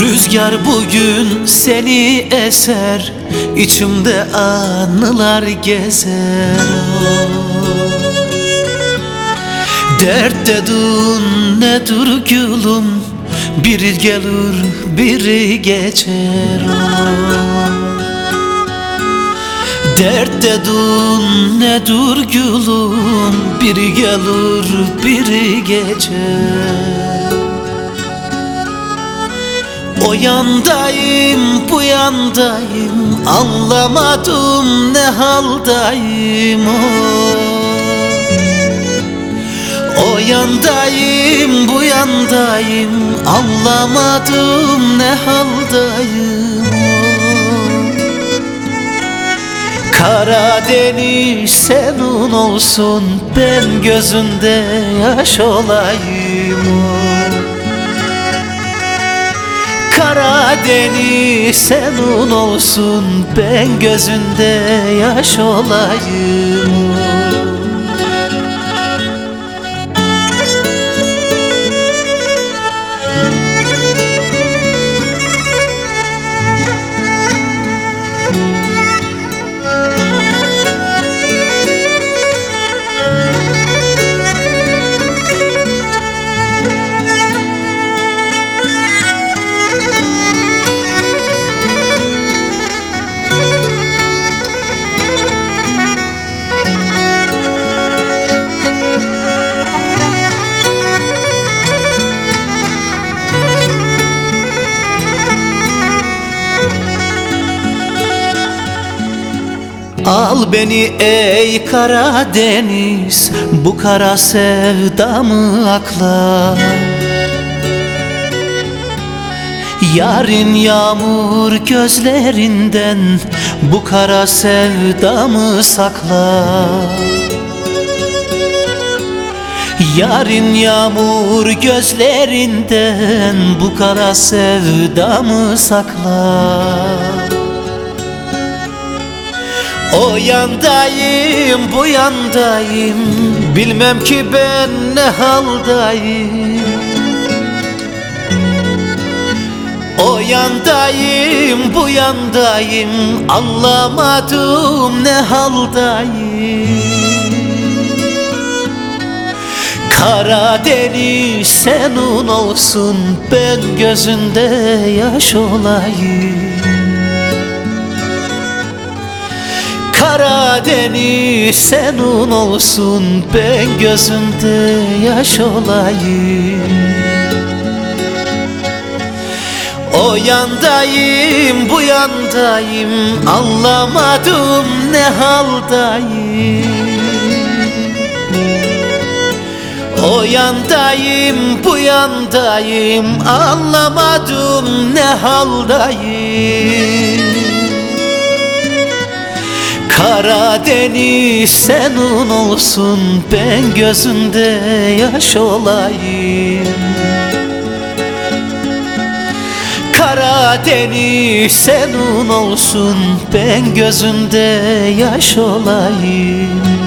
Rüzgar bugün seni eser içimde anılar gezer. Dert dedin nedir gülüm Biri gelir biri geçer. Dert dedin nedir gülüm Biri gelir biri geçer o yandayım bu yandayım. Anlamadım ne haldayım o O yandayım bu yandayım. Anlamadım ne haldayım o Karadeniz senin olsun. Ben gözünde yaş olayım o Karadeniz senin olsun Ben gözünde yaş olayım Al beni ey Karadeniz Bu kara sevdamı akla. Yarın yağmur gözlerinden Bu kara sevdamı sakla. Yarın yağmur gözlerinden Bu kara sevdamı sakla o yandayım bu yandayım. Bilmem ki ben ne haldayım. O yandayım bu yandayım. Anlamadım ne haldayım. Karadeniz senin olsun. Ben gözünde yaş olayım Karadeniz senin olsun ben gözünde yaş olayım. O yandayım bu yandayım anlamadım ne haldayım. O yandayım bu yandayım anlamadım ne haldayım Karadeniz senin olsun ben gözünde yaş olayım. Karadeniz senin olsun ben gözünde yaş olayım